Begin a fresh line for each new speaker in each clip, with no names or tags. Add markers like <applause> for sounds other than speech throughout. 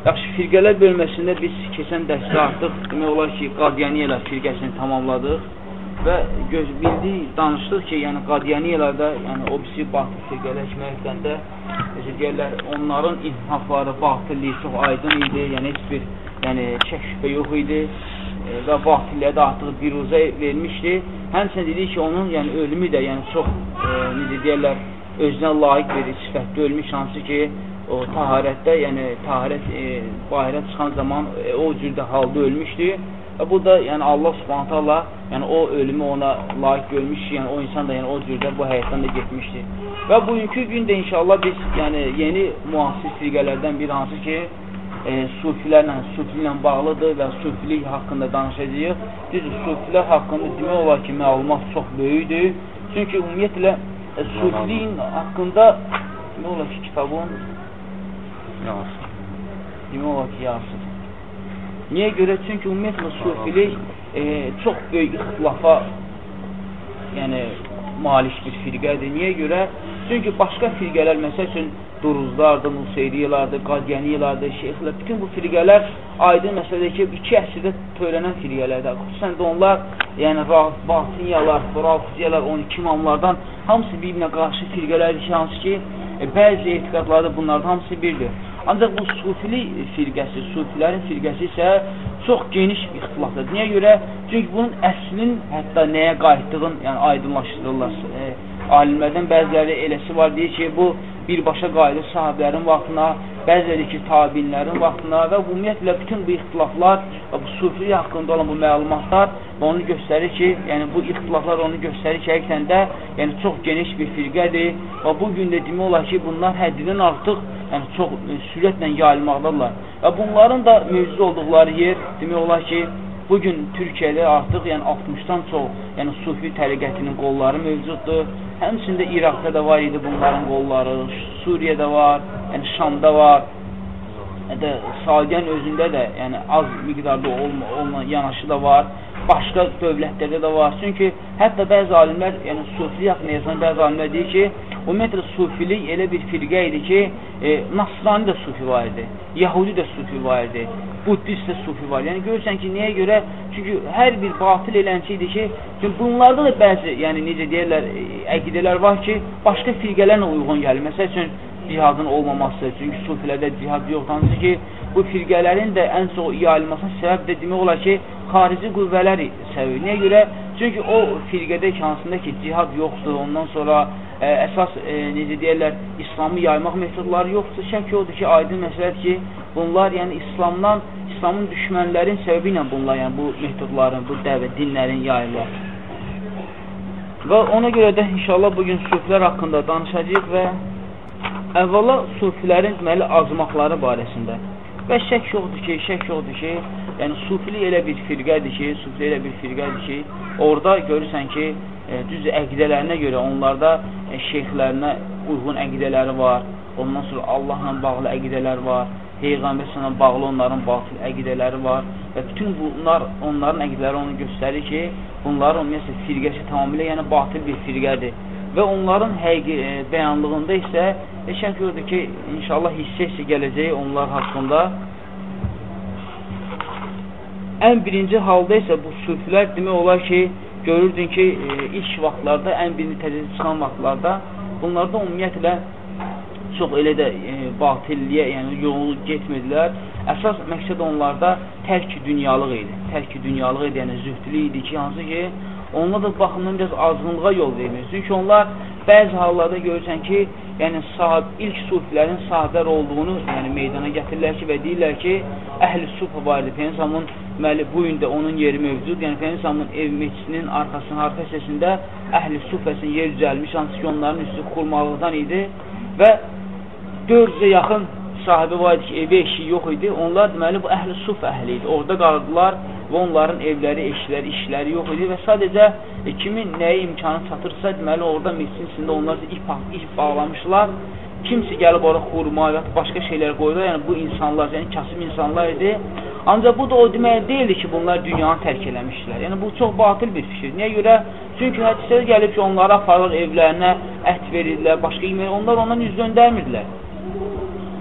Yaxşı, firqələr bölməsində biz keçən dərsdə artıq demək olar ki, Qadiyaniyyələr firqəsini tamamladıq və göz bildik, danışdıq ki, yəni Qadiyaniyyələrdə, yəni o birisi batıl firqələr kimi həqiqətən necə deyirlər, onların inhafları, batılliyi çox aydın idi, yəni heç bir yəni şək şübhə yox idi e, və batilliyə də artıq biruzə vermişdi. Həmçinin dedik ki, onun yəni ölümü də yəni çox e, necə deyirlər, özünə layiq bir sifətdə ölmüş, hansı ki, o taharətdə, yəni taharət e, bahirə çıxan zaman e, o cürdə halda ölmüşdü. Və bu da yəni Allah Subhanahu taala yəni o ölümü ona layiq görmüş, yəni o insan da yəni o cürdə bu həyatdan da getmişdi. Və bugünkü gün də inşallah biz yəni yeni müasir firqələrdən bir hansı ki, e, sufilərlə, sufi ilə bağlıdır və sufilik haqqında danışacağıq. Düzdür, sufilər haqqında demək olar ki, məlumat çox böyükdür. Çünki ümumiyyətlə e, sufiliyin haqqında demək olar ki, kitabın
Yarısı.
demək olar ki, yarısıdır. Niyə görə? Çünki ümumiyyətlə sufilik e, çox böyük ixtilafa yəni malik bir firqədir. Niyə görə? Çünki başqa firqələr, məsəl üçün, Duruzlardır, Nuseyriyalardır, Qadiyaniyalardır, şeyxlər, bütün bu firqələr aydın məsələdir ki, iki əsrdə törənən firqələrdir. Xüsusən də onlar, yəni Batiniyalar, Rafiziyalar, 12 imamlardan hamısı bir-birinə qarşı firqələrdir ki, hansı ki, e, bəzi etiqadlarda bunlardan hamısı birdir. Ancaq bu sufilik firqəsi, sufilərin firqəsi isə çox geniş bir ixtilafdır. Niyə görə? Çünki bunun əslinin hətta nəyə qayıtdığını yəni, aydınlaşdırırlar. E, alimlərdən bəziləri eləsi var, deyir ki, bu birbaşa qayıdır sahabələrin vaxtına, bəziləri ki, tabinlərin vaxtına və ümumiyyətlə bütün bu ixtilaflar və bu sufilik haqqında olan bu məlumatlar onu göstərir ki, yəni bu ixtilaflar onu göstərir ki, həqiqətən də yəni çox geniş bir firqədir və bu gün də demək olar ki, bunlar həddidən artıq yəni çox sürətlə yayılmaqdadırlar və bunların da mövcud olduqları yer demək olar ki, bugün Türkiyədə artıq yəni 60-dan çox yəni sufi təriqətinin qolları mövcuddur. Həmçində İraqda da var idi bunların qolları, Suriyədə var, yəni Şamda var. Hətta Sadiyan özündə də yəni az miqdarda olma, olma yanaşı da var. Başqa dövlətlərdə də var. Çünki hətta bəzi alimlər, yəni sufi haqqında yazan bəzi alimlər deyir ki, ümumiyyətlə sufilik elə bir firqə idi ki, e, Nasrani də sufi var idi, Yahudi də sufi var idi, Buddist də sufi var. Yəni görürsən ki, niyə görə? Çünki hər bir batil elənçi idi ki, çünki bunlarda da bəzi, yəni necə deyirlər, e, əqidələr var ki, başqa firqələrlə uyğun gəlir. Məsəl üçün cihadın olmaması, çünki sufilərdə cihad yoxdur. Hansı ki, bu firqələrin də ən çox yayılmasına səbəb də demək olar ki, xarici qüvvələr səbəbi. Niyə görə? Çünki o firqədə hansında ki, cihad yoxdur, ondan sonra ə, əsas ə, e, necə deyərlər, İslamı yaymaq metodları yoxdur. Şək odur ki, aydın məsələdir ki, bunlar yəni İslamdan, İslamın düşmənlərin səbəbi ilə bunlar, yəni bu metodların, bu dəvə dinlərin yayılır. Və ona görə də inşallah bugün suflər haqqında danışacağıq və əvvəla sufilərin deməli azmaqları barəsində. Və şək yoxdur ki, şək yoxdur ki, yəni sufilik elə bir firqədir ki, sufilik elə bir firqədir ki, orada görürsən ki, düz əqidələrinə görə onlarda e, şeyxlərinə uyğun əqidələri var, ondan sonra Allahla bağlı əqidələr var, Peyğəmbər sənə bağlı onların batıl əqidələri var. Və bütün bunlar, onların əqidələri onu göstərir ki, bunların ümumiyyətlə firqəsi tamamilə yəni batıl bir firqədir. Və onların həqiqi e, bəyanlığında isə şək yoxdur ki, inşallah hissə hissə gələcək onlar haqqında. Ən birinci halda isə bu sülflər demək olar ki, görürdün ki, e, ilk vaxtlarda, ən birinci təcrid çıxan vaxtlarda bunlarda ümumiyyətlə çox elə də e, batilliyə, yəni yolu getmədilər. Əsas məqsəd onlarda tərk dünyalıq idi. Tərk dünyalıq idi, yəni zühdlü idi ki, hansı ki, Onlar da baxımdan biraz azğınlığa yol vermir. Çünki onlar bəzi hallarda görürsən ki, yəni sahib, ilk sufilərin sahiblər olduğunu yəni meydana gətirirlər ki və deyirlər ki, əhl-i suf var idi. Peynəsamın deməli bu gün də onun yeri mövcud. Yəni Peynəsamın ev meçisinin arxasının arxa hissəsində əhl-i sufəsin yer düzəlmiş, hansı ki onların üstü xurmalıqdan idi və 400-ə yaxın sahibi var idi ki, evi eşiyi yox idi. Onlar deməli bu əhl-i suf əhli idi. Orada qaldılar və onların evləri, eşləri, işləri yox idi və sadəcə e, kimin nəyə imkanı çatırsa, deməli orada mesin içində onlar ip, ip bağlamışlar. Kimsə gəlib ora xurma və başqa şeylər qoyurlar. Yəni bu insanlar, yəni kasıb insanlar idi. Ancaq bu da o demək deyildi ki, bunlar dünyanı tərk eləmişdilər. Yəni bu çox batıl bir fikir. Niyə görə? Çünki hədisədə gəlib ki, onlara aparır evlərinə ət verirlər, başqa yemək, onlar ondan üz döndərmirdilər.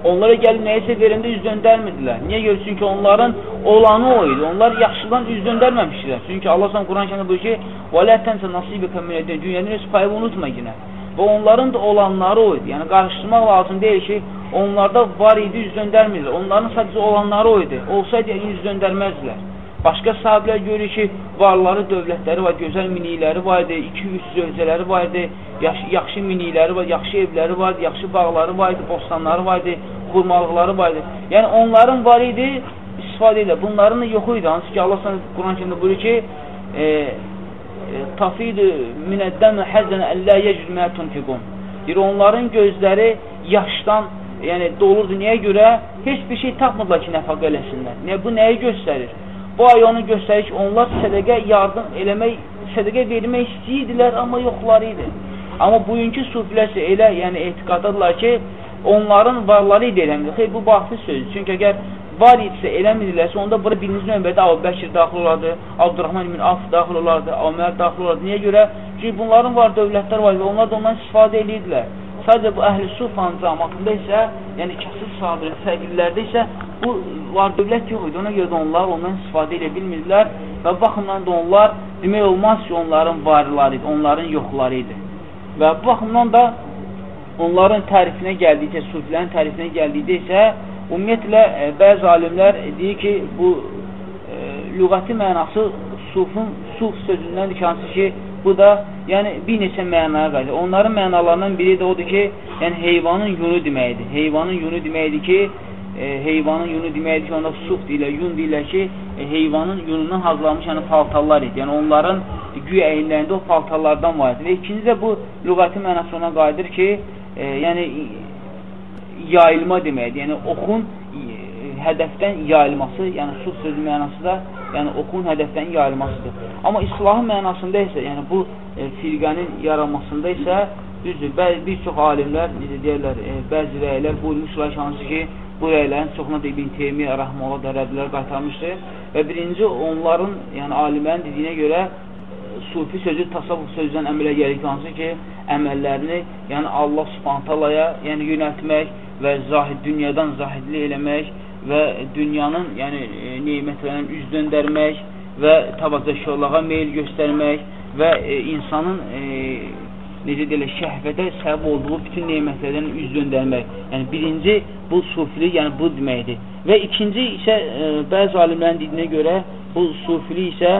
Onlara gəlib nəyisə verəndə üz döndərmirdilər. Niyə görə? Çünki onların olanı o idi. Onlar yaxşıdan üz döndərməmişdilər. Çünki Allah sən Quran kəndə buyur ki, "Və la tansa nasibaka min ad-dunya." Dünyanın öz payını unutma yenə. Və onların da olanları o idi. Yəni qarışdırmaq lazım deyil ki, onlarda var idi, üz döndərmirdilər. Onların sadəcə olanları o idi. Olsaydı üz döndərməzdilər. Başqa sahiblər görür ki, varları, dövlətləri var, gözəl minikləri var idi, 2-3 zövcələri var idi, yaxşı, yaxşı minikləri var, yaxşı evləri var idi, yaxşı bağları var idi, bostanları var idi, xurmalıqları var idi. Yəni onların var idi, istifadə edir. Bunların da yox idi. Hansı ki, Allah sana Quran-ı buyurur ki, e, e, tafidu minəddən həzzən əllə yecid mə tunfiqun. Deyir, onların gözləri yaşdan yəni dolurdu. Niyə görə? Heç bir şey tapmırlar ki, nəfaq eləsinlər. Niyə? Bu nəyi göstərir? Bu ay onu göstərir ki, onlar sədəqə yardım eləmək, sədəqə vermək istəyirdilər, amma yoxları idi. Amma bugünkü sufilər isə elə, yəni etiqadadırlar ki, onların varları idi eləmir. Xeyr, bu bahtlı sözdür. Çünki əgər var idisə eləmirlərsə, onda bura birinci növbədə Əbu Bəkir daxil olardı, Abdurrahman ibn Af daxil olardı, Ömər daxil olardı. Niyə görə? Çünki bunların var dövlətlər var və onlar da ondan istifadə edirdilər. Sadəcə bu əhl-i sufan cəmatında isə, yəni kasıb sahabilə, fəqirlərdə isə bu var dövlət yox idi. Ona görə də onlar ondan istifadə edə bilmirdilər və baxımdan da onlar demək olmaz ki, onların varları idi, onların yoxları idi. Və bu baxımdan da onların tərifinə gəldikcə, sufilərin tərifinə gəldikdə isə ümumiyyətlə e, bəzi alimlər deyir ki, bu e, lüğəti mənası sufun, suf sözündəndir ki, hansı ki, Bu da yəni bir neçə mənaya qayıdır. Onların mənalarından biri də odur ki, yəni heyvanın yunu deməkdir. Heyvanın yunu deməkdir ki, e, heyvanın yunu deməkdir ki, onda suf deyirlər, yun deyirlər ki, e, heyvanın yunundan hazırlanmış yəni paltarlar idi. Yəni onların güya əyinlərində o paltarlardan var idi. Və ikinci də bu lüğəti mənası ona qayıdır ki, e, yəni yayılma deməkdir. Yəni oxun hədəfdən yayılması, yəni suf sözü mənası da yəni oxun hədəfdən yayılmasıdır. Amma islahın mənasında isə, yəni bu e, firqənin yaranmasında isə düzdür, bəzi bir çox alimlər, necə deyirlər, e, bəzi rəylər buyurmuşlar ki, hansı ki, bu rəylərin çoxuna da İbn Teymiyyə rəhmələ da rədlər qaytarmışdır və birinci onların, yəni alimlərin dediyinə görə sufi sözü tasavvuf sözdən əmələ gəlir hansı ki, əməllərini yəni Allah subhantalaya yəni yönəltmək və zahid, dünyadan zahidli eləmək və dünyanın yəni e, nemətlərindən üz döndərmək və tabaqdaşlığa meyil göstərmək və e, insanın e, necə deyilə, şəhvətə səbəb olduğu bütün nemətlərdən üz döndərmək. Yəni birinci bu sufilik, yəni bu deməkdir. Və ikinci isə e, bəzi alimlərin dediyinə görə bu sufilik isə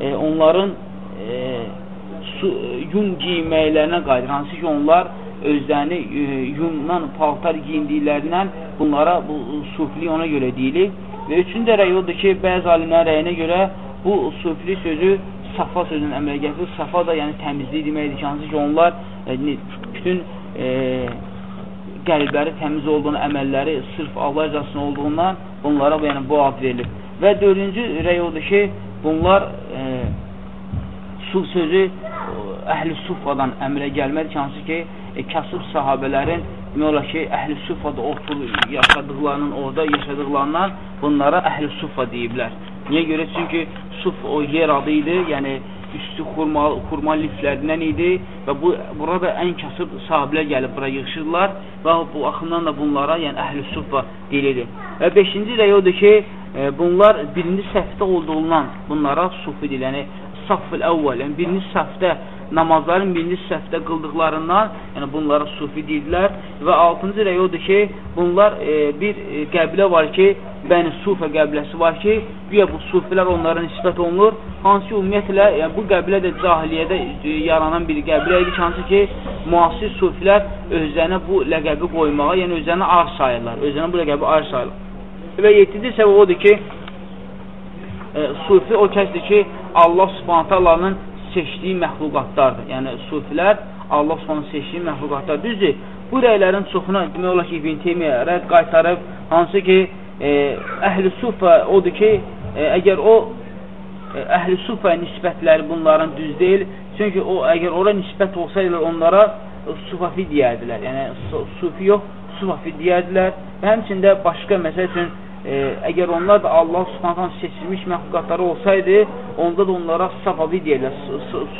e, onların e, su, yun giyməklərinə qayıdır. Hansı ki onlar özlərini e, yundan paltar giyindiklərindən bunlara bu sufli ona görə deyilir. Və üçüncü rəy odur ki, bəzi alimlərin rəyinə görə bu sufli sözü safa sözünün əmələ gətirir. Safa da yəni təmizlik deməkdir ki, hansı ki onlar e, bütün e, qəlbləri təmiz olduğunu, əməlləri sırf Allah rızasına olduğundan bunlara yəni, bu ad verilir. Və dördüncü rəy odur ki, bunlar e, suf sözü əhl-i sufadan əmrə gəlmədir ki, hansı ki, e, kasıb sahabələrin demək olar ki, əhl-i sufada oturub yaşadıqlarının, orada yaşadıqlarından bunlara əhl-i sufa deyiblər. Niyə görə? Çünki suf o yer adı idi, yəni üstü xurma, xurma liflərindən idi və bu burada ən kasıb sahabələr gəlib bura yığışırlar və bu axından da bunlara, yəni əhl-i sufa deyilir. Və beşinci də odur ki, e, bunlar birinci səhvdə olduğundan bunlara sufi deyilir. Yəni saffıl əvvəl, yəni birinci səhvdə namazların birinci səhvdə qıldıqlarından, yəni bunlara sufi deyirlər və altıncı rəy odur ki, bunlar e, bir e, qəbilə var ki, Bəni Sufə qəbiləsi var ki, güya bu sufilər onlara nisbət olunur, hansı ki, ümumiyyətlə, yəni, bu qəbilə də cahiliyyədə e, yaranan bir qəbilə idi ki, hansı ki, müasir sufilər özlərinə bu ləqəbi qoymağa, yəni özlərinə ar sayırlar, özlərinə bu ləqəbi ar sayırlar. Və yedinci səbəb odur ki, e, sufi o kəsdir ki, Allah subhanətə Allahın seçdiyi məxluqatlardır. Yəni, sufilər Allah subhanətə seçdiyi məxluqatlar. Düzdür, bu rəylərin çoxuna demək olar ki, İbn Teymiyyə rədd qaytarıb, hansı ki, e, əhl-i sufə odur ki, e, əgər o e, əhl-i sufə nisbətləri bunların düz deyil, çünki o, əgər ora nisbət olsaydılar onlara sufafi deyərdilər. Yəni, sufi yox, sufafi deyərdilər və həmçində başqa, məsəl üçün, e, əgər onlar da Allah subhanətən seçilmiş məxluqatları olsaydı, onda da onlara safavi deyirlər.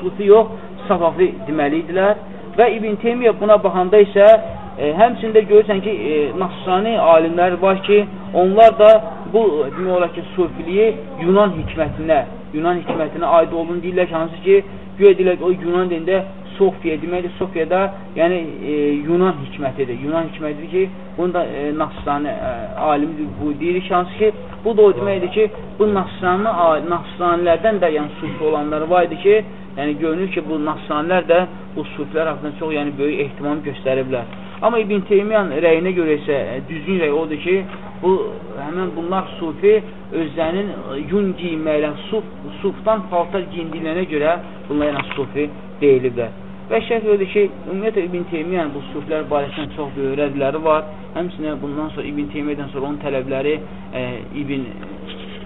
Sufi yox, safavi deməli idilər. Və İbn Teymiyyə buna baxanda isə E, həmçində görürsən ki, e, Nasrani alimlər var ki, onlar da bu demək olar ki, sufiliyi Yunan hikmətinə, Yunan hikmətinə aid olduğunu deyirlər ki, hansı ki, güya deyirlər ki, o Yunan dilində Sofiya deməkdir, Sofiyada yəni e, Yunan hikmətidir. Yunan hikmətidir ki, bunu da e, Nasrani e, alimi bu deyir ki, hansı ki, bu da o deməkdir ki, bu Nasrani Nasranilərdən də yəni sufi olanlar var idi ki, yəni görünür ki, bu Nasranilər də bu sufilər haqqında çox yəni böyük ehtimam göstəriblər. Amma İbn Teymiyyənin rəyinə görə isə e, düzgün rəy odur ki, bu həmin bunlar sufi özlərinin yun giyinməklə, suf, sufdan paltar giyindiklərinə görə bunlar yəni sufi deyiliblər. Və şərh ödür ki, ümumiyyətlə İbn Teymiyyənin bu suflər barəsində çox böyük rədləri var. Həmçinin bundan sonra İbn Teymiyyədən sonra onun tələbləri e, İbn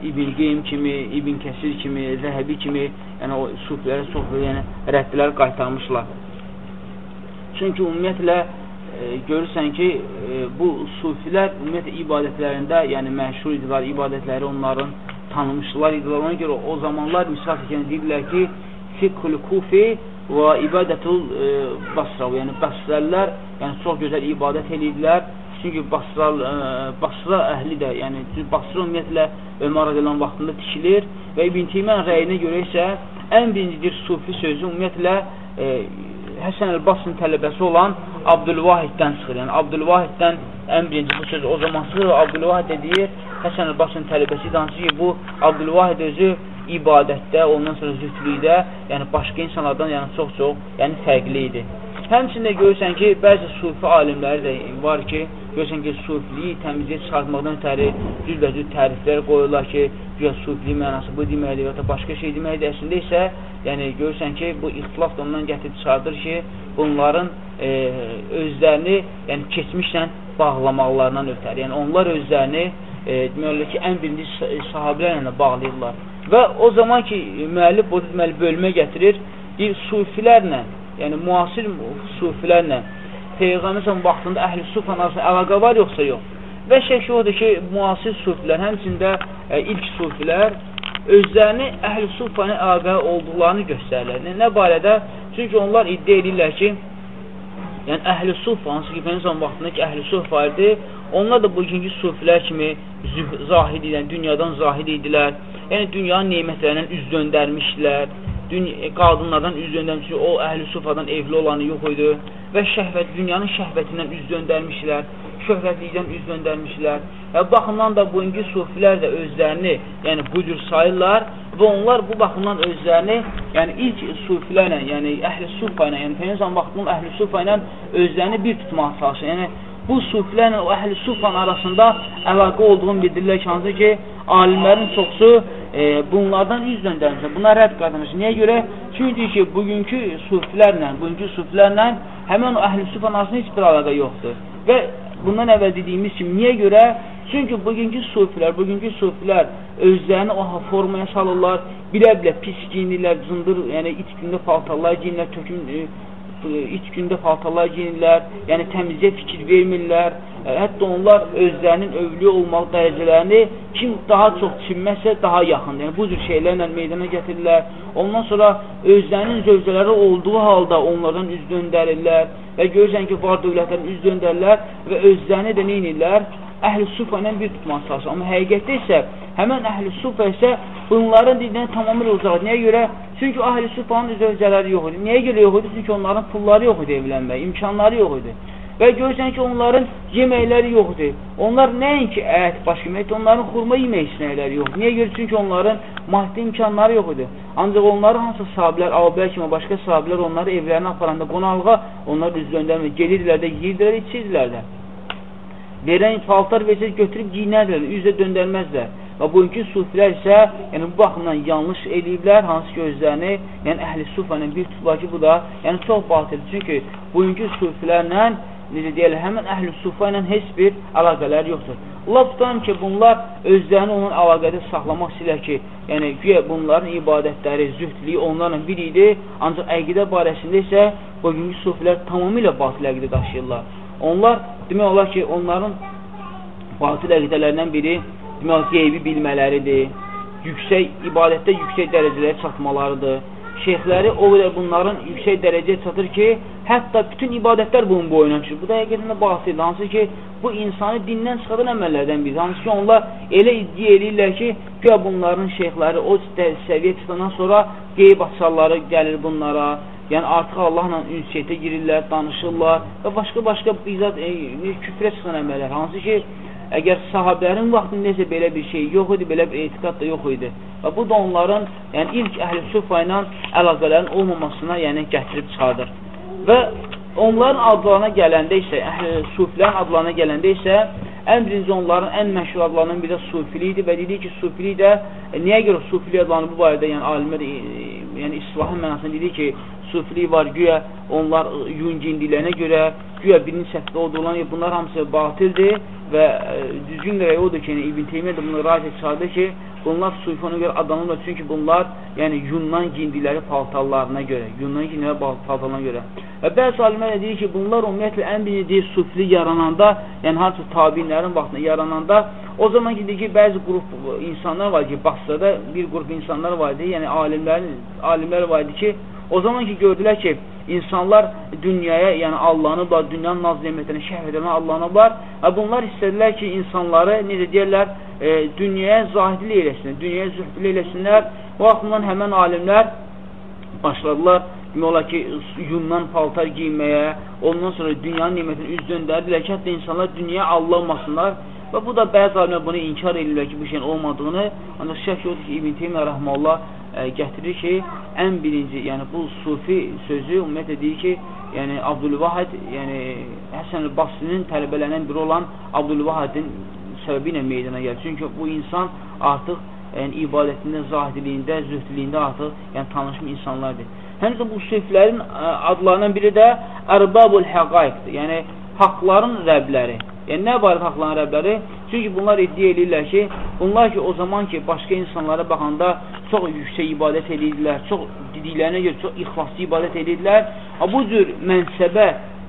İbn Qeym kimi, İbn Kəsir kimi, Zəhəbi kimi, yəni o suflərə çox böyük yəni, rəddlər qaytarmışlar. Çünki ümumiyyətlə görürsən ki, e, bu sufilər ümumiyyətlə ibadətlərində, yəni məşhur idilər, ibadətləri onların tanımışlar idilər. Ona görə o zamanlar misal çəkən deyirlər ki, fiqhul kufi və ibadətul e, basra, yəni basrəllər yəni çox gözəl ibadət edirlər. Çünki Basra, e, Basra əhli də, yəni Basra ümumiyyətlə Ömər rədiyallahu vaxtında tikilir və İbn Teymiyyə rəyinə görə isə ən birincidir sufi sözü ümumiyyətlə e, Həsən el-Basrın tələbəsi olan Abdülvahiddən çıxır. Yəni Abdülvahiddən ən birinci bu söz o zaman çıxır. Abdülvahid deyir, Həsən el-Basrın tələbəsi dansı ki, bu Abdülvahid özü ibadətdə, ondan sonra zühdlükdə, yəni başqa insanlardan yəni çox-çox yəni fərqli idi. Həmçində görürsən ki, bəzi sufi alimləri də var ki, görürsən ki, sufiliyi təmizliyə çıxartmaqdan ötəri cüzbəzü təriflər qoyurlar ki, güya sufili mənası bu deməkdir və ya başqa şey deməkdir. Əslində isə, yəni görürsən ki, bu ixtilaf da ondan gətirib çıxardır ki, bunların e, özlərini yəni keçmişlə bağlamaqlarından ötəri. Yəni onlar özlərini e, demək olar ki, ən birinci sahabilərlə bağlayırlar. Və o zaman ki, müəllif bu deməli bölmə gətirir, deyir, sufilərlə yəni müasir sufilərlə Peyğəmbər vaxtında əhl-i sufla arasında əlaqə var yoxsa yox? Və şək odur ki, müasir sufilər, həmçində e, ilk sufilər özlərini əhl-i sufla əlaqə olduqlarını göstərirlər. Nə, nə barədə? Çünki onlar iddia edirlər ki, yəni əhl-i suf, hansı ki, Peyğəmbər vaxtında ki, əhl-i suf var idi, onlar da bugünkü sufilər kimi zahid idilər, dünyadan zahid idilər. Yəni, dünyanın neymətlərindən üz döndərmişdilər E, qadınlardan üz döndərmiş, o əhl-i sufadan evli olanı yox idi və şəhvət, dünyanın şəhvətindən üz döndərmişlər, şöhrətlikdən üz döndərmişlər. Və baxımdan da bugünkü sufilər də özlərini, yəni bu cür sayırlar və onlar bu baxımdan özlərini, yəni ilk sufilərlə, yəni əhl-i sufa ilə, yəni Peyyəzən vaxtının əhl-i sufa ilə özlərini bir tutmağa çalışır. Yəni bu sufilərlə o əhl-i sufan arasında əlaqə olduğunu bildirirlər ki, hansı ki, alimlərin çoxsu e, bunlardan üz döndərmişlər. Buna rədd qazanmış. Niyə görə? Çünki ki, bugünkü sufilərlə, bugünkü sufilərlə həmən o əhl-i sufan arasında heç bir əlaqə yoxdur. Və bundan əvvəl dediyimiz kimi, niyə görə? Çünki bugünkü sufilər, bugünkü sufilər özlərini o formaya salırlar, bilə-bilə pis giyinirlər, cındır, yəni iç gündə paltarlar giyinirlər, töküm e, iç gündə paltarlar giyinirlər, yəni təmizliyə fikir vermirlər. E, hətta onlar özlərinin övlü olmaq dərəcələrini kim daha çox çinməsə daha yaxındır. Yəni bu cür şeylərlə meydana gətirirlər. Ondan sonra özlərinin zövcələri olduğu halda onlardan üz döndərirlər və görürsən ki, var dövlətlərin üz döndərirlər və özlərini də neynirlər? Əhl-i sufa ilə bir tutmaq çalışır. Amma həqiqətdə isə həmən əhl-i sufa isə bunların dilindən tamamilə uzaq. Niyə görə? Çünki əhl-i sufanın zövcələri yox idi. Niyə görə yox idi? Çünki onların pulları yox idi evlənmək, imkanları yox idi. Və görürsən ki, onların yeməkləri yoxdur. Onlar nəinki ət, baş yeməkdir, onların xurma yemək istəyirləri yox. Niyə görə? Çünki onların maddi imkanları yox idi. Ancaq onları hansı sahiblər, Avbər kimi başqa sahiblər onları evlərinə aparanda qonaqlığa onlar üz döndərmir. Gelirdilər də, yeyirdilər, içirdilər də. Verən paltar versək götürüb giyinərlər, üzə döndərməzlər. Və bugünkü sufilər isə yəni, bu baxımdan yanlış eləyiblər, hansı ki özlərini, yəni əhli sufanın bir tutlar ki, bu da yəni, çox batildir. Çünki bugünkü sufilərlə, necə deyərlər, həmən əhli sufa ilə heç bir əlaqələr yoxdur. Allah tutarım ki, bunlar özlərini onun əlaqədə saxlamaq istəyirlər ki, yəni güya bunların ibadətləri, zühdliyi onlarla bir idi, ancaq əqidə barəsində isə bugünkü sufilər tamamilə batil əqidə daşıyırlar. Onlar demək olar ki, onların batil əqidələrindən biri demək olar qeybi bilmələridir, yüksək ibadətdə yüksək dərəcələrə çatmalarıdır şeyxləri o qədər bunların yüksək dərəcəyə çatır ki, hətta bütün ibadətlər bunun boyuna düşür. Bu da həqiqətən də batildir. Hansı ki, bu insanı dindən çıxadan əməllərdən biridir. Hansı ki, onlar elə iddia edirlər ki, güya bunların şeyxləri o səviyyə çıxandan sonra qeyb açarları gəlir bunlara, yəni artıq Allahla ünsiyyətə girirlər, danışırlar və başqa-başqa bizat e, küfrə çıxan əməllər. Hansı ki, Əgər sahabələrin vaxtında necə belə bir şey yox idi, belə bir etiqad da yox idi. Və bu da onların, yəni ilk əhl-i sufa ilə əlaqələrin olmamasına yəni gətirib çıxardır. Və onların adlarına gələndə isə, əhl-i sufilərin adlarına gələndə isə, ən birinci onların ən məşhur adlarının biri də sufili idi və dedik ki, sufili də e, niyə görə sufili adlanır bu barədə, yəni alimlər e, yəni islahın mənasında dedik ki, sufili var, güya onlar yun cindiliyinə görə, güya birinin səhvdə olduğundan, bunlar hamısı batildir və e, düzgün rəy odur ki, yəni, İbn Teymiyyə də bunu racə çıxardı ki, bunlar sufi ona görə adlanırlar, çünki bunlar yəni yundan giyindiləri paltarlarına görə, yundan giyindiləri paltarlarına görə. Və bəzi alimlər deyir ki, bunlar ümumiyyətlə ən birinci sufli yarananda, yəni harca tabinlərin vaxtında yarananda, o zaman ki, ki, bəzi qrup insanlar var ki, Basrada bir qrup insanlar var idi, yəni alimlərin, alimlər var idi ki, o zaman ki, gördülər ki, insanlar dünyaya, yəni allanıblar, dünyanın naz nemətlərini şəhv edənə allanıblar. Və bunlar istədilər ki, insanları, necə deyərlər, e, dünyaya zahidli eləsinlər, dünyaya zühdli eləsinlər. O axımdan həmən alimlər başladılar, demək olar ki, yundan paltar giyməyə, ondan sonra dünyanın nemətini üz döndərdilər ki, hətta insanlar dünyaya allanmasınlar. Və bu da bəzi alimlər bunu inkar edirlər ki, bu şeyin olmadığını, ancaq şək yoxdur ki, İbn Teymiyyə rəhməllah gətirir ki, ən birinci, yəni bu sufi sözü ümumiyyətlə deyir ki, yəni Abdülvahid, yəni Həsən Basrinin tələbələrindən biri olan Abdülvahidin səbəbi ilə meydana gəlir. Çünki bu insan artıq yəni ibadətində, zahidiliyində, zühdliyində artıq yəni tanışmış insanlardır. Həmçə bu suflərin adlarından biri də Ərbabul Həqaiqdir. Yəni haqların rəbləri. Yəni, nə barədə haqların rəbləri? Çünki bunlar iddia edirlər ki, bunlar ki, o zaman ki, başqa insanlara baxanda çox yüksək ibadət edirdilər, çox dediklərinə görə çox ixlaslı ibadət edirdilər. Bu cür mənsəbə,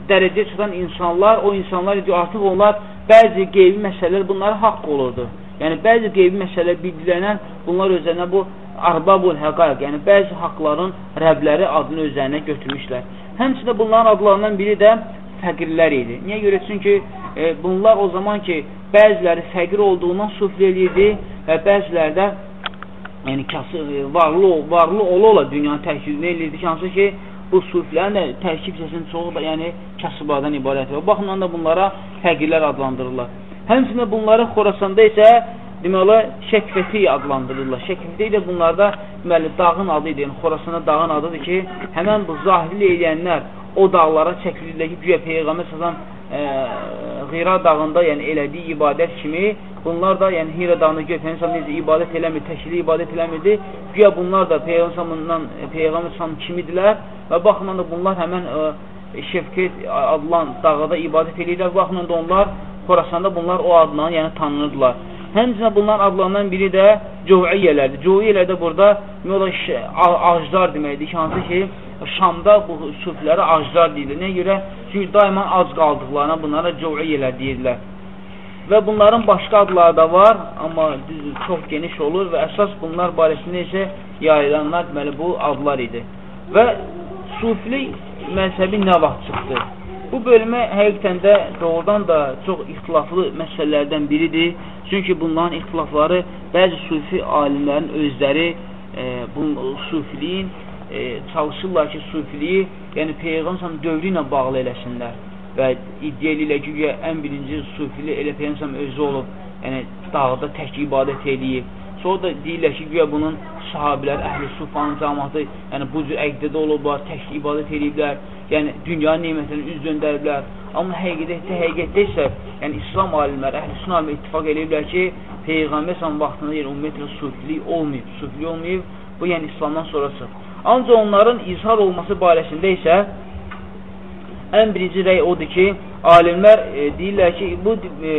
dərəcə çıxan insanlar, o insanlar artıq onlar bəzi qeybi məsələlər bunlara haqq olurdu. Yəni, bəzi qeybi məsələlər bildilənən bunlar özlərinə bu arbabul həqaiq, yəni bəzi haqların rəbləri adını özlərinə götürmüşlər. Həmçində bunların adlarından biri də fəqirlər idi. Niyə görə? Çünki e, bunlar o zaman ki, bəziləri fəqir olduğundan sufl eləyirdi və bəziləri də yəni kası, e, varlı, varlı ola-ola dünyanın təhkilini eləyirdi ki, hansı ki, bu suflərin də tərkib hissəsinin çoxu da yəni kasıbadan ibarət və baxımdan da bunlara fəqirlər adlandırırlar. Həmçində bunları Xorasanda isə demək olar Şəkfəti adlandırırlar. Şəkfəti də bunlarda deməli dağın adı idi. Yəni Xorasanda dağın adıdır ki, həmən bu zahirli eləyənlər o dağlara çəkilirlər ki, güya Peyğəmbər sazan Qira dağında yəni elədiyi ibadət kimi bunlar da yəni Hira dağında güya Peyğəmbər necə ibadət eləmir, təkli ibadət eləmirdi. Güya bunlar da Peyğəmbərdən Peyğəmbər kimidirlər və baxımdan da bunlar həmən e, Şefket adlan dağda ibadət edirlər. Baxımdan da onlar Xorasanda bunlar o adla yəni tanınırdılar. Həmçinin bunların adlarından biri də Cov'iyyələrdir. Cov'iyyələr də burada ağaclar deməkdir ki, hansı ki, Şamda bu sufilərə aclar deyilir. Nə görə? Çünki daima ac qaldıqlarına bunlara Cov'iyyələr deyirlər. Və bunların başqa adları da var, amma düz, çox geniş olur və əsas bunlar barəsində isə yayılanlar, deməli, bu adlar idi. Və sufilik məzhəbi nə vaxt çıxdı? Bu bölmə həqiqətən də doğrudan da çox ixtilaflı məsələlərdən biridir. Çünki bunların ixtilafları bəzi sufi alimlərin özləri e, bu sufiliyin e, çalışırlar ki, sufiliyi yəni Peyğəmbər dövrü ilə bağlı eləsinlər və iddia edirlər ki, ən birinci sufili elə Peyğəmbər özü olub, yəni dağda tək ibadət eləyib. Sonra da deyirlər ki, güya bunun sahabilər, əhl-i sufanın cəmatı, yəni bu cür əqdədə olublar, tək ibadət ediblər, yəni dünya nemətlərini üz döndəriblər. Amma həqiqətdə, həqiqətdə isə, yəni İslam alimləri, əhl-i sunam ittifaq ediblər ki, Peyğəmbər sən vaxtında yəni ümumiyyətlə sufilik olmayıb, sufilik olmayıb, bu yəni İslamdan sonrası. Ancaq onların izhar olması barəsində isə ən birinci rəy odur ki, alimlər e, deyirlər ki, bu e,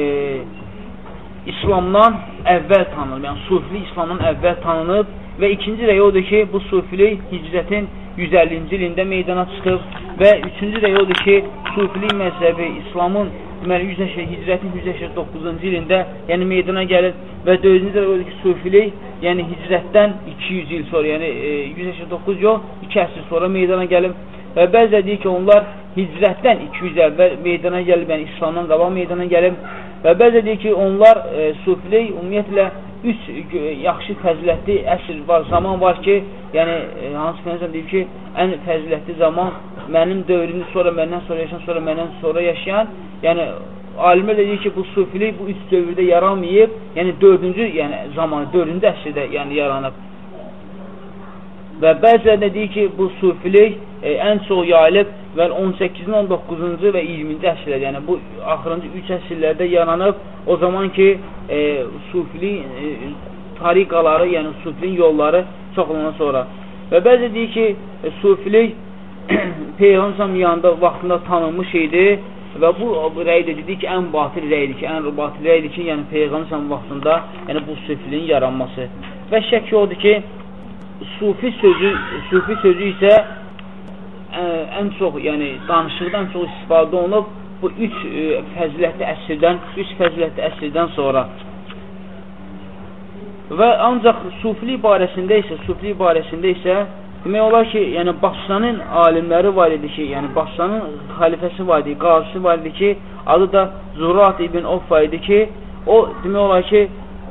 İslamdan əvvəl tanınıb, yəni sufilik İslamdan əvvəl tanınıb və ikinci rəy odur ki, bu sufilik hicrətin 150-ci ilində meydana çıxıb və üçüncü rəy odur ki, sufilik məzhəbi İslamın deməli 100 hicrətin 189-cu ilində, yəni meydana gəlir və dördüncü də odur ki, sufilik, yəni hicrətdən 200 il sonra, yəni e, 189 yox, 2 əsr sonra meydana gəlib və bəzə deyir ki, onlar hicrətdən 200 əvvəl meydana gəlib, yəni İslamdan qabaq meydana gəlib və bəzə deyir ki, onlar e, sufilik ümumiyyətlə üç yaxşı fəzilətli əsr var, zaman var ki, yəni e, hansı Peyğəmbər deyir ki, ən fəzilətli zaman mənim dövrümdə sonra məndən sonra yaşayan, sonra məndən sonra yaşayan, yəni alimlər deyir ki, bu sufilik bu üç dövrdə yaranmayıb, yəni dördüncü yəni, zamanı, dördüncü əsrdə yəni, yaranıb. Və bəzilərində deyir ki, bu sufilik e, ən çox yayılıb və 18-ci, 19-cu və 20-ci əsrlər, yəni bu axırıncı üç əsrlərdə yaranıb, o zaman ki, e, sufilik e, tariqaları, yəni sufilin yolları çox ondan sonra. Və bəzi deyir ki, e, sufilik <clears throat> Peyğəmbər yanında vaxtında tanınmış idi Və bu rəy də dedik ki, ən batil rəydir ki, ən batil rəydir ki, yəni Peyğəmbər vaxtında, yəni bu sufiliyin yaranması. Və şək odur ki, sufi sözü, sufi sözü isə ə, ən çox, yəni danışıqdan çox istifadə olunub bu üç ə, fəzilətli əsrdən, üç fəzilətli əsrdən sonra. Və ancaq sufilik barəsində isə, sufilik barəsində isə Demək olar ki, yəni Basranın alimləri var idi ki, yəni Basranın xəlifəsi var idi, qazisi var idi ki, adı da Zurat ibn Offa idi ki, o demək olar ki,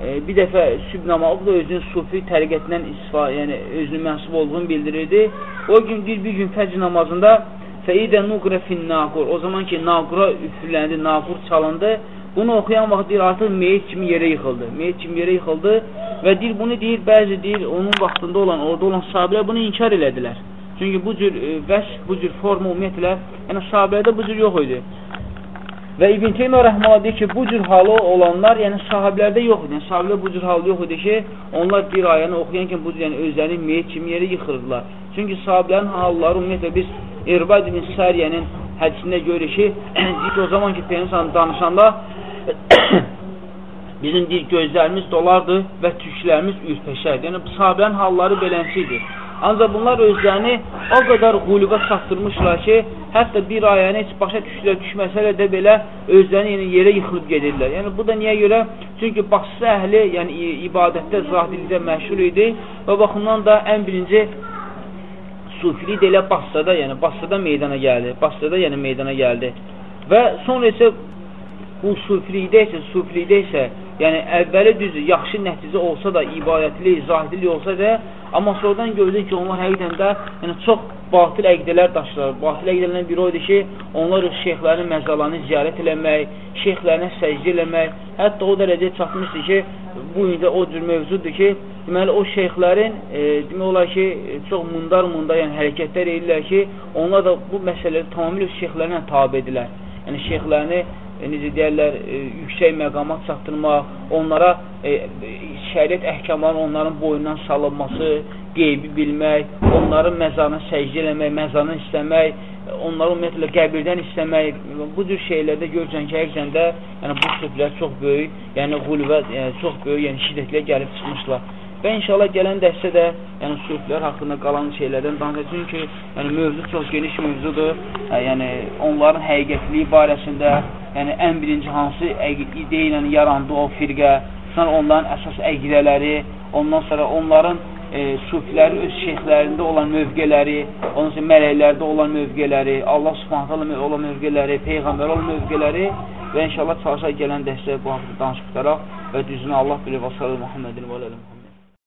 e, bir dəfə sübh namazı da özünün sufi təriqətindən istifadə, yəni özünün mənsub olduğunu bildirirdi. O gün bir, bir gün fəcr namazında Fəidə nuqrə fin naqur. O zaman ki, naqura üfürləndi, naqur çalındı. Bunu oxuyan vaxt deyir, artıq meyit kimi yerə yıxıldı. Meyit kimi yerə yıxıldı və deyir, bunu deyir, bəzi deyir, onun vaxtında olan, orada olan sahabələr bunu inkar elədilər. Çünki bu cür e, vəsf, bu cür forma ümumiyyətlə, yəni sahabələrdə bu cür yox idi. Və İbn Teymiyyə rəhməhullah deyir ki, bu cür halı olanlar, yəni sahabələrdə yox idi. Yəni sahabələr bu cür halı yox idi ki, onlar bir ayəni oxuyan kimi bu cür yəni özlərini meyit kimi yerə yıxırdılar. Çünki sahabələrin halları ümumiyyətlə biz İrbad ibn Səriyənin hədisində görür ki, <clears throat> deyir ki, o zaman ki, Peyyəmsən danışanda bizim deyir, gözlərimiz dolardı və tüklərimiz ürpəşərdi. Yəni, sahabələrin halları belənsi idi. Ancaq bunlar özlərini o qədər quluba çatdırmışlar ki, hətta bir ayəni heç başa düşdülər, düşməsələ də belə özlərini yəni, yerə yıxılıb gedirlər. Yəni, bu da niyə görə? Çünki Basra əhli yəni, ibadətdə, zahidlikdə məşhur idi və baxımdan da ən birinci sufilik elə Basrada, yəni Basrada meydana gəldi. Basrada yəni meydana gəldi. Və sonra isə bu sufilikdə isə, sufilikdə isə, yəni əvvəli düzdür, yaxşı nəticə olsa da, ibadətli, zahidli olsa da, amma sonradan gördük ki, onlar həqiqdən də yəni, çox batil əqdələr daşırlar. Batil əqdələrdən biri oydur ki, onlar şeyxlərin məzalarını ziyarət eləmək, şeyxlərinə səcdə eləmək, hətta o dərəcəyə çatmışdır ki, bu də o cür mövzudur ki, deməli, o şeyxlərin, e, demək olar ki, çox mundar-mundar yəni, hərəkətlər edirlər ki, onlar da bu məsələləri tamamilə şeyxlərinə tabi edirlər. Yəni, şeyxlərini e, necə deyərlər, e, yüksək məqamat çatdırmaq, onlara e, şəriət əhkamlarının onların boyundan salınması, qeybi bilmək, onların məzarına səcdə eləmək, məzarını istəmək, onları ümumiyyətlə qəbirdən istəmək, bu cür şeylərdə görürsən ki, həqiqətən də yəni, bu sözlər çox böyük, yəni qulvə, yəni, çox böyük, yəni şiddətlə gəlib çıxmışlar. Və inşallah gələn dərsdə də yəni suflər haqqında qalan şeylərdən danışacağıq. Çünki yəni mövzu çox geniş mövzudur. Hə, yəni onların həqiqətliyi barəsində, yəni ən birinci hansı ideya ilə yarandı o firqə, sonra onların əsas əqidələri, ondan sonra onların e, sufilərin öz şeyxlərində olan mövqeləri, ondan sonra mələklərdə olan mövqeləri, Allah subhanətə olan mövqeləri, Peyğəmbər olan mövqeləri və inşallah çalışaq gələn dəstə bu haqda danışıq tutaraq və düzünü Allah bilir və sallallahu Muhammedin və aləlim.